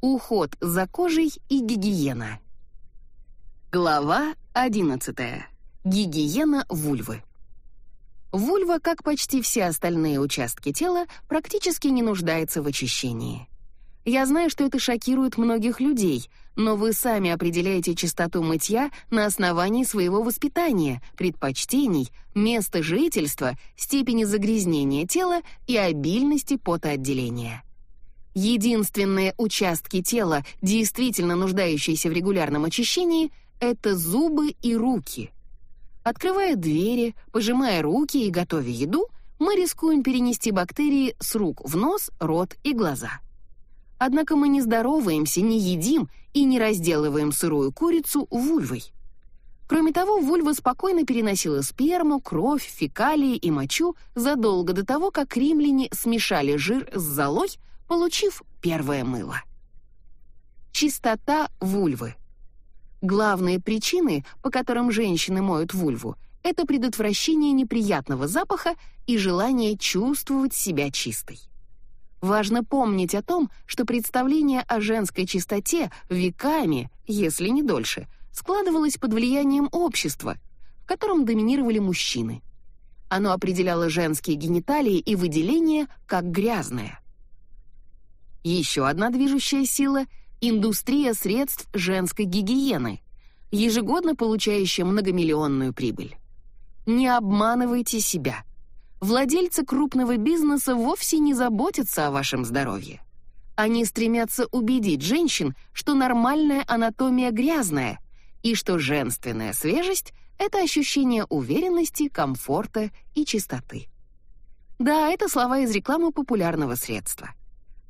Уход за кожей и гигиена. Глава 11. Гигиена вульвы. Вульва, как почти все остальные участки тела, практически не нуждается в очищении. Я знаю, что это шокирует многих людей, но вы сами определяете частоту мытья на основании своего воспитания, предпочтений, места жительства, степени загрязнения тела и обильности потоотделения. Единственные участки тела, действительно нуждающиеся в регулярном очищении, это зубы и руки. Открывая двери, пожимая руки и готовя еду, мы рискуем перенести бактерии с рук в нос, рот и глаза. Однако мы не здороваемся, не едим и не разделываем сырую курицу вульвой. Кроме того, вульва спокойно переносила сперму, кровь, фекалии и мочу задолго до того, как римляне смешали жир с золой, получив первое мыло. Чистота вульвы. Главные причины, по которым женщины моют вульву, это предотвращение неприятного запаха и желание чувствовать себя чистой. Важно помнить о том, что представление о женской чистоте веками, если не дольше, складывалось под влиянием общества, в котором доминировали мужчины. Оно определяло женские гениталии и выделения как грязное. Еще одна движущая сила — индустрия средств женской гигиены, ежегодно получающая многомиллионную прибыль. Не обманывайте себя. Владельцы крупного бизнеса вовсе не заботятся о вашем здоровье. Они стремятся убедить женщин, что нормальная анатомия грязная и что женственная свежесть — это ощущение уверенности, комфорта и чистоты. Да, это слова из рекламы популярного средства.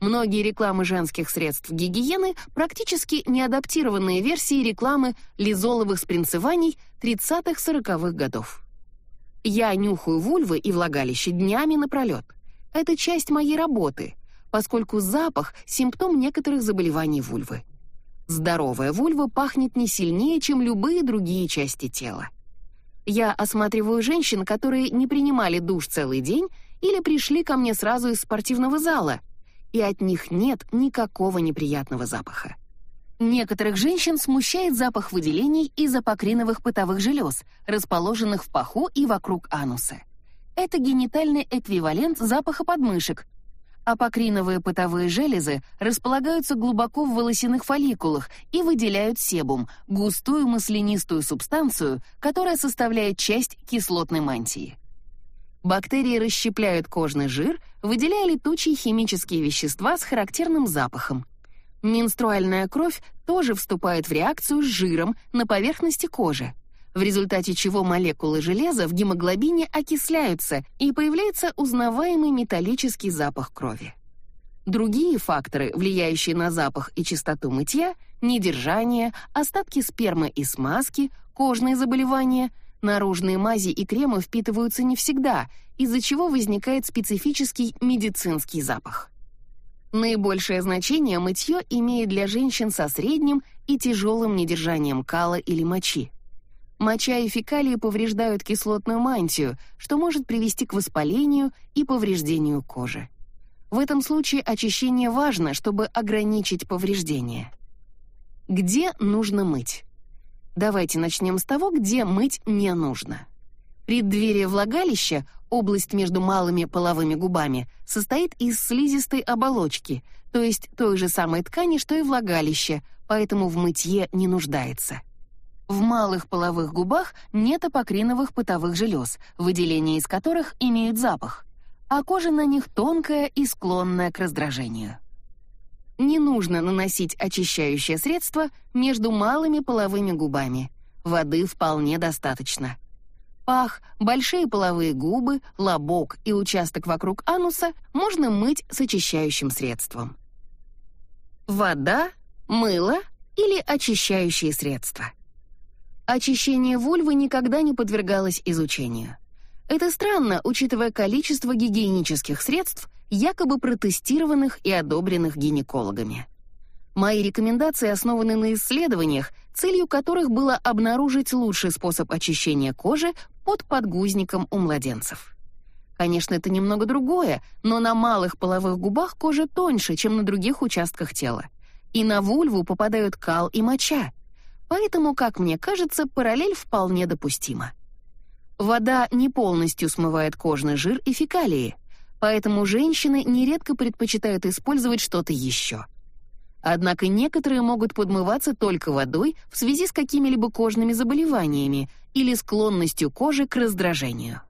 Многие рекламы женских средств гигиены практически неадаптированные версии рекламы лизоловых спринцеваний 30-40-х годов. Я нюхаю вульвы и влагалище днями напролет. Это часть моей работы, поскольку запах — симптом некоторых заболеваний вульвы. Здоровая вульва пахнет не сильнее, чем любые другие части тела. Я осматриваю женщин, которые не принимали душ целый день или пришли ко мне сразу из спортивного зала — и от них нет никакого неприятного запаха. Некоторых женщин смущает запах выделений из апокриновых потовых желез, расположенных в паху и вокруг ануса. Это генитальный эквивалент запаха подмышек. Апокриновые потовые железы располагаются глубоко в волосяных фолликулах и выделяют себум, густую маслянистую субстанцию, которая составляет часть кислотной мантии. Бактерии расщепляют кожный жир, выделяя летучие химические вещества с характерным запахом. Менструальная кровь тоже вступает в реакцию с жиром на поверхности кожи, в результате чего молекулы железа в гемоглобине окисляются и появляется узнаваемый металлический запах крови. Другие факторы, влияющие на запах и чистоту мытья, недержание, остатки спермы и смазки, кожные заболевания — Наружные мази и кремы впитываются не всегда, из-за чего возникает специфический медицинский запах. Наибольшее значение мытье имеет для женщин со средним и тяжелым недержанием кала или мочи. Моча и фекалии повреждают кислотную мантию, что может привести к воспалению и повреждению кожи. В этом случае очищение важно, чтобы ограничить повреждения. Где нужно мыть? Давайте начнем с того, где мыть не нужно. Преддверие влагалища, область между малыми половыми губами, состоит из слизистой оболочки, то есть той же самой ткани, что и влагалище, поэтому в мытье не нуждается. В малых половых губах нет апокриновых потовых желез, выделения из которых имеют запах, а кожа на них тонкая и склонная к раздражению. Не нужно наносить очищающее средство между малыми половыми губами. Воды вполне достаточно. Пах, большие половые губы, лобок и участок вокруг ануса можно мыть с очищающим средством. Вода, мыло или очищающие средства. Очищение вульвы никогда не подвергалось изучению. Это странно, учитывая количество гигиенических средств, якобы протестированных и одобренных гинекологами. Мои рекомендации основаны на исследованиях, целью которых было обнаружить лучший способ очищения кожи под подгузником у младенцев. Конечно, это немного другое, но на малых половых губах кожа тоньше, чем на других участках тела. и на вульву попадают кал и моча. Поэтому, как мне кажется, параллель вполне допустима. Вода не полностью смывает кожный жир и фекалии, поэтому женщины нередко предпочитают использовать что-то еще. Однако некоторые могут подмываться только водой в связи с какими-либо кожными заболеваниями или склонностью кожи к раздражению.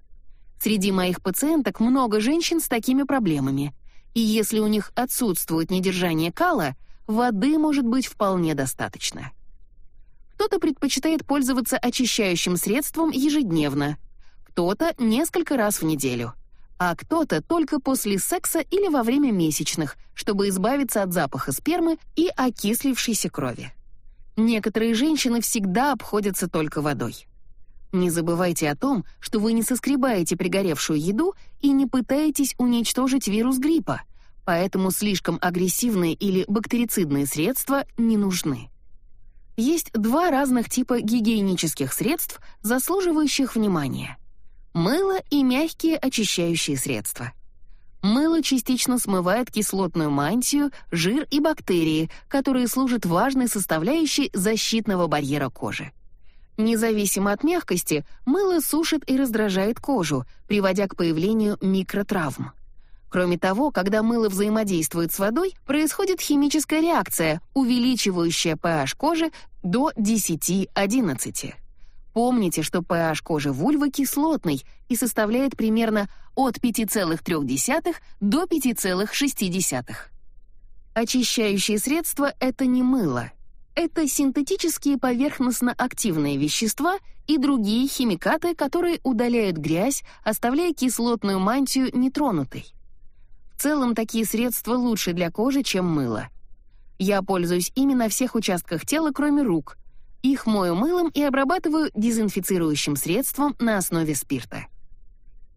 Среди моих пациенток много женщин с такими проблемами, и если у них отсутствует недержание кала, воды может быть вполне достаточно. Кто-то предпочитает пользоваться очищающим средством ежедневно, кто-то несколько раз в неделю, а кто-то только после секса или во время месячных, чтобы избавиться от запаха спермы и окислившейся крови. Некоторые женщины всегда обходятся только водой. Не забывайте о том, что вы не соскребаете пригоревшую еду и не пытаетесь уничтожить вирус гриппа, поэтому слишком агрессивные или бактерицидные средства не нужны. Есть два разных типа гигиенических средств, заслуживающих внимания. Мыло и мягкие очищающие средства. Мыло частично смывает кислотную мантию, жир и бактерии, которые служат важной составляющей защитного барьера кожи. Независимо от мягкости, мыло сушит и раздражает кожу, приводя к появлению микротравм. Кроме того, когда мыло взаимодействует с водой, происходит химическая реакция, увеличивающая pH кожи до 10-11. Помните, что pH кожи вульвы кислотный и составляет примерно от 5,3 до 5,6. Очищающие средства — это не мыло. Это синтетические поверхностно-активные вещества и другие химикаты, которые удаляют грязь, оставляя кислотную мантию нетронутой. В целом, такие средства лучше для кожи, чем мыло. Я пользуюсь ими на всех участках тела, кроме рук, их мою мылом и обрабатываю дезинфицирующим средством на основе спирта.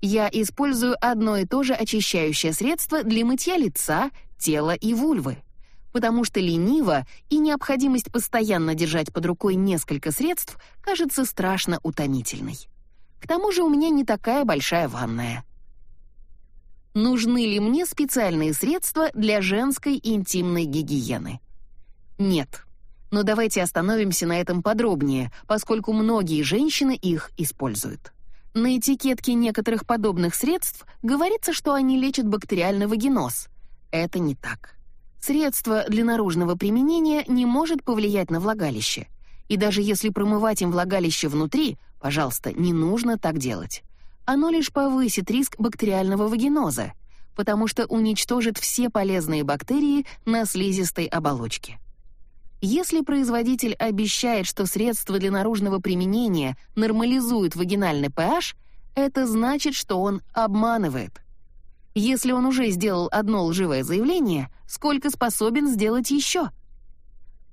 Я использую одно и то же очищающее средство для мытья лица, тела и вульвы, потому что лениво и необходимость постоянно держать под рукой несколько средств кажется страшно утомительной. К тому же у меня не такая большая ванная. Нужны ли мне специальные средства для женской интимной гигиены? Нет но давайте остановимся на этом подробнее, поскольку многие женщины их используют. На этикетке некоторых подобных средств говорится, что они лечат бактериальный вагиноз. Это не так. Средство для наружного применения не может повлиять на влагалище. И даже если промывать им влагалище внутри, пожалуйста, не нужно так делать. Оно лишь повысит риск бактериального вагиноза, потому что уничтожит все полезные бактерии на слизистой оболочке. Если производитель обещает, что средство для наружного применения нормализует вагинальный pH, это значит, что он обманывает. Если он уже сделал одно лживое заявление, сколько способен сделать еще?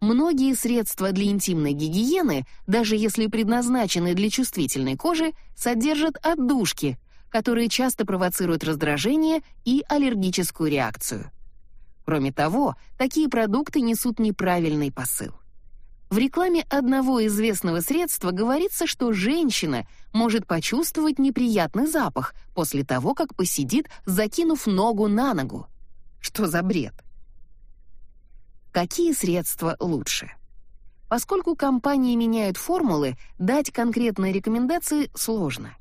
Многие средства для интимной гигиены, даже если предназначены для чувствительной кожи, содержат отдушки, которые часто провоцируют раздражение и аллергическую реакцию. Кроме того, такие продукты несут неправильный посыл. В рекламе одного известного средства говорится, что женщина может почувствовать неприятный запах после того, как посидит, закинув ногу на ногу. Что за бред? Какие средства лучше? Поскольку компании меняют формулы, дать конкретные рекомендации сложно.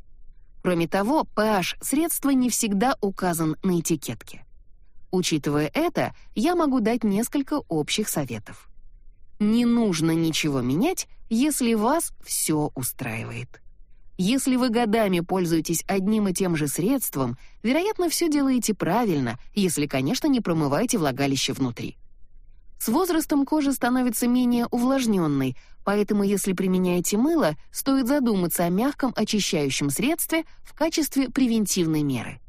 Кроме того, pH средства не всегда указан на этикетке. Учитывая это, я могу дать несколько общих советов. Не нужно ничего менять, если вас все устраивает. Если вы годами пользуетесь одним и тем же средством, вероятно, все делаете правильно, если, конечно, не промываете влагалище внутри. С возрастом кожа становится менее увлажненной, поэтому если применяете мыло, стоит задуматься о мягком очищающем средстве в качестве превентивной меры.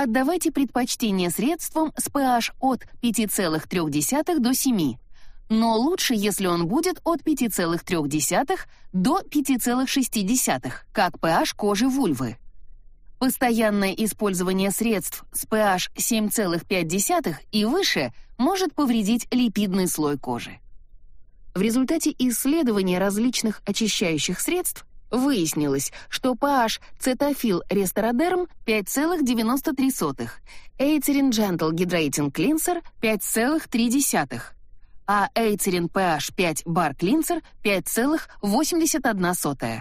Отдавайте предпочтение средствам с pH от 5,3 до 7, но лучше, если он будет от 5,3 до 5,6, как pH кожи вульвы. Постоянное использование средств с pH 7,5 и выше может повредить липидный слой кожи. В результате исследования различных очищающих средств Выяснилось, что pH цетофил ресторадерм 5,93, Эйцерин Gentle Hydrating Cleanser 5,3, а Эйцерин PH 5 Bar Cleanser 5,81.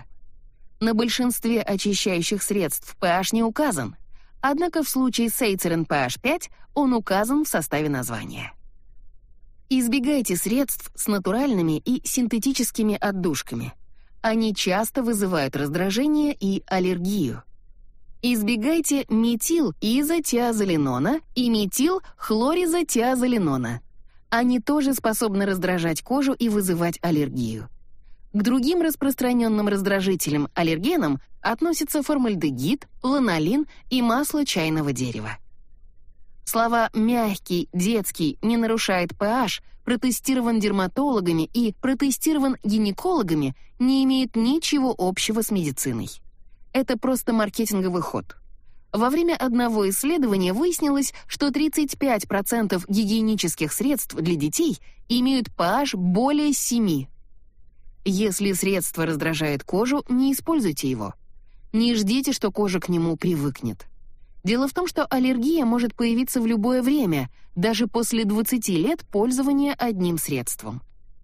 На большинстве очищающих средств pH не указан, однако в случае с Эйцерин PH 5 он указан в составе названия. Избегайте средств с натуральными и синтетическими отдушками. Они часто вызывают раздражение и аллергию. Избегайте метил-изотиазолинона и метил-хлоризотиазолинона. Они тоже способны раздражать кожу и вызывать аллергию. К другим распространенным раздражителям аллергенам относятся формальдегид, ланолин и масло чайного дерева. Слова «мягкий», «детский», «не нарушает pH», протестирован дерматологами и протестирован гинекологами не имеют ничего общего с медициной. Это просто маркетинговый ход. Во время одного исследования выяснилось, что 35% гигиенических средств для детей имеют pH более 7. Если средство раздражает кожу, не используйте его. Не ждите, что кожа к нему привыкнет. Дело в том, что аллергия может появиться в любое время, даже после 20 лет пользования одним средством.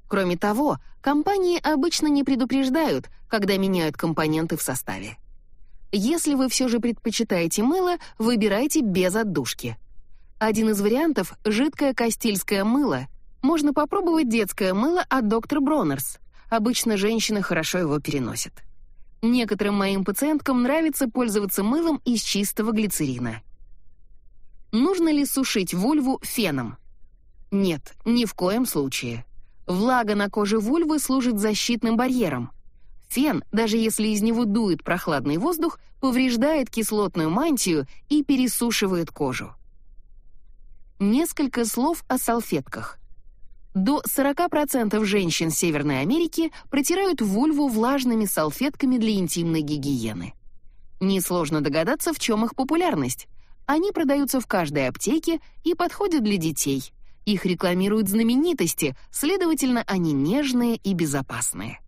Кроме того, компании обычно не предупреждают, когда меняют компоненты в составе. Если вы все же предпочитаете мыло, выбирайте без отдушки. Один из вариантов — жидкое кастильское мыло. Можно попробовать детское мыло от доктор Бронерс. Обычно женщины хорошо его переносят. Некоторым моим пациенткам нравится пользоваться мылом из чистого глицерина. Нужно ли сушить вульву феном? Нет, ни в коем случае. Влага на коже вульвы служит защитным барьером — Фен, даже если из него дует прохладный воздух, повреждает кислотную мантию и пересушивает кожу. Несколько слов о салфетках. До 40% женщин Северной Америки протирают вульву влажными салфетками для интимной гигиены. Несложно догадаться, в чем их популярность. Они продаются в каждой аптеке и подходят для детей. Их рекламируют знаменитости, следовательно, они нежные и безопасные.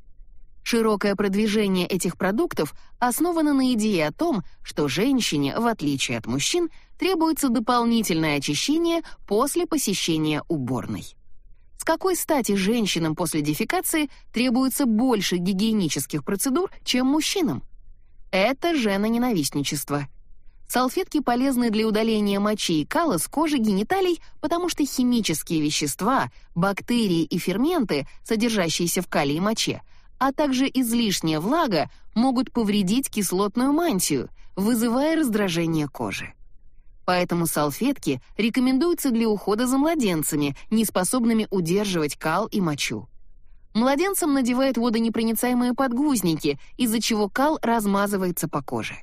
Широкое продвижение этих продуктов основано на идее о том, что женщине, в отличие от мужчин, требуется дополнительное очищение после посещения уборной. Какой стати женщинам после дефекации требуется больше гигиенических процедур, чем мужчинам? Это женоненавистничество. Салфетки полезны для удаления мочи и кала с кожи гениталий, потому что химические вещества, бактерии и ферменты, содержащиеся в калии и моче, а также излишняя влага могут повредить кислотную мантию, вызывая раздражение кожи. Поэтому салфетки рекомендуются для ухода за младенцами, не способными удерживать кал и мочу. Младенцам надевают водонепроницаемые подгузники, из-за чего кал размазывается по коже.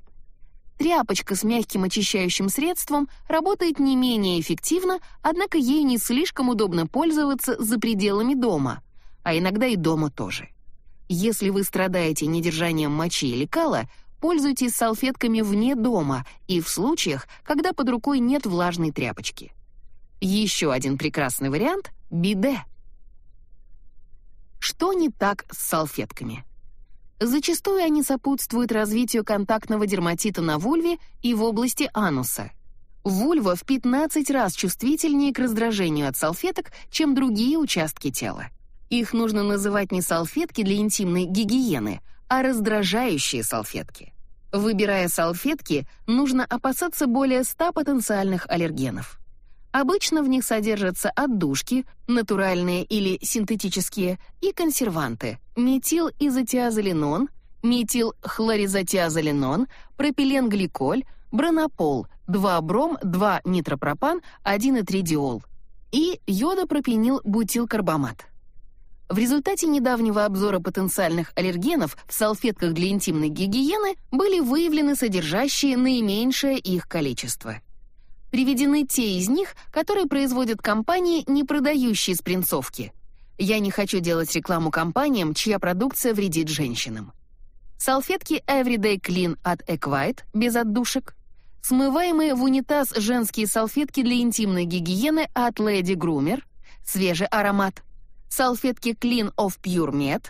Тряпочка с мягким очищающим средством работает не менее эффективно, однако ей не слишком удобно пользоваться за пределами дома, а иногда и дома тоже. Если вы страдаете недержанием мочи или кала, пользуйтесь салфетками вне дома и в случаях, когда под рукой нет влажной тряпочки. Еще один прекрасный вариант — биде. Что не так с салфетками? Зачастую они сопутствуют развитию контактного дерматита на вульве и в области ануса. Вульва в 15 раз чувствительнее к раздражению от салфеток, чем другие участки тела. Их нужно называть не салфетки для интимной гигиены, а раздражающие салфетки. Выбирая салфетки, нужно опасаться более 100 потенциальных аллергенов. Обычно в них содержатся отдушки, натуральные или синтетические, и консерванты: метилизотиазолинон, метилхлоризотиазолинон, пропиленгликоль, бронопол, 2-бром, 2-нитропропан, 1,3-диол и йодопропенилбутилкарбамат. В результате недавнего обзора потенциальных аллергенов в салфетках для интимной гигиены были выявлены содержащие наименьшее их количество. Приведены те из них, которые производят компании, не продающие спринцовки. Я не хочу делать рекламу компаниям, чья продукция вредит женщинам. Салфетки Everyday Clean от Equite без отдушек, смываемые в унитаз женские салфетки для интимной гигиены от Lady Groomer, свежий аромат, салфетки Clean of Pure Med,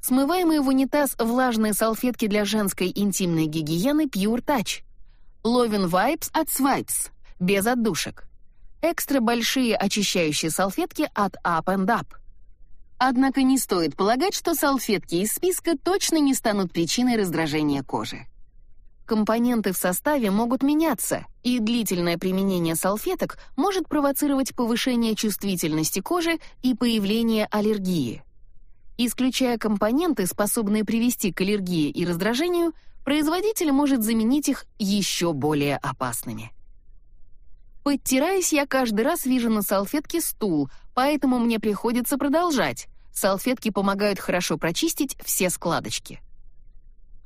смываемые в унитаз влажные салфетки для женской интимной гигиены Pure Touch, Lovin Vibes от Swipes, без отдушек, экстра большие очищающие салфетки от Up and Up. Однако не стоит полагать, что салфетки из списка точно не станут причиной раздражения кожи. Компоненты в составе могут меняться, и длительное применение салфеток может провоцировать повышение чувствительности кожи и появление аллергии. Исключая компоненты, способные привести к аллергии и раздражению, производитель может заменить их еще более опасными. Подтираясь, я каждый раз вижу на салфетке стул, поэтому мне приходится продолжать. Салфетки помогают хорошо прочистить все складочки.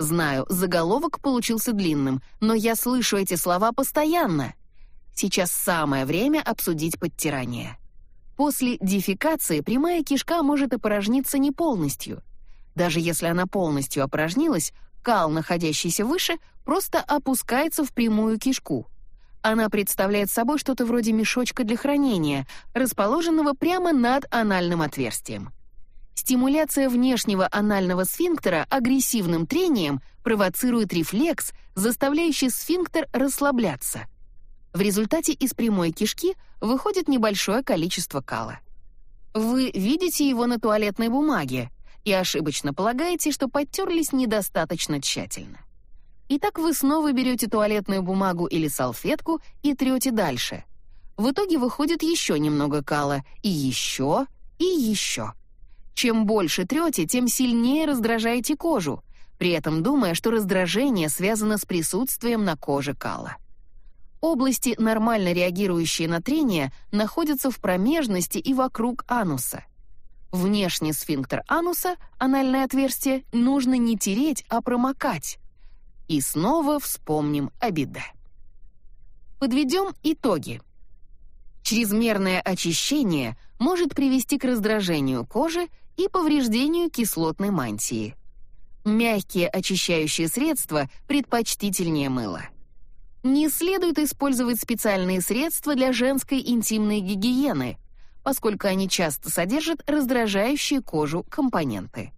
Знаю, заголовок получился длинным, но я слышу эти слова постоянно. Сейчас самое время обсудить подтирание. После дефекации прямая кишка может опорожниться не полностью. Даже если она полностью опорожнилась, кал, находящийся выше, просто опускается в прямую кишку. Она представляет собой что-то вроде мешочка для хранения, расположенного прямо над анальным отверстием. Стимуляция внешнего анального сфинктера агрессивным трением провоцирует рефлекс, заставляющий сфинктер расслабляться. В результате из прямой кишки выходит небольшое количество кала. Вы видите его на туалетной бумаге и ошибочно полагаете, что подтерлись недостаточно тщательно. Итак, вы снова берете туалетную бумагу или салфетку и трете дальше. В итоге выходит еще немного кала, и еще, и еще. Чем больше трете, тем сильнее раздражаете кожу, при этом думая, что раздражение связано с присутствием на коже кала. Области, нормально реагирующие на трение, находятся в промежности и вокруг ануса. Внешний сфинктер ануса, анальное отверстие, нужно не тереть, а промокать. И снова вспомним о беде. Подведем итоги. Чрезмерное очищение может привести к раздражению кожи и повреждению кислотной мантии. Мягкие очищающие средства предпочтительнее мыла. Не следует использовать специальные средства для женской интимной гигиены, поскольку они часто содержат раздражающие кожу компоненты.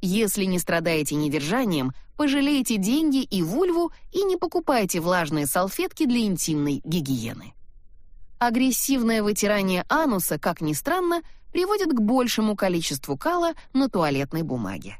Если не страдаете недержанием, пожалейте деньги и вульву и не покупайте влажные салфетки для интимной гигиены. Агрессивное вытирание ануса, как ни странно, приводит к большему количеству кала на туалетной бумаге.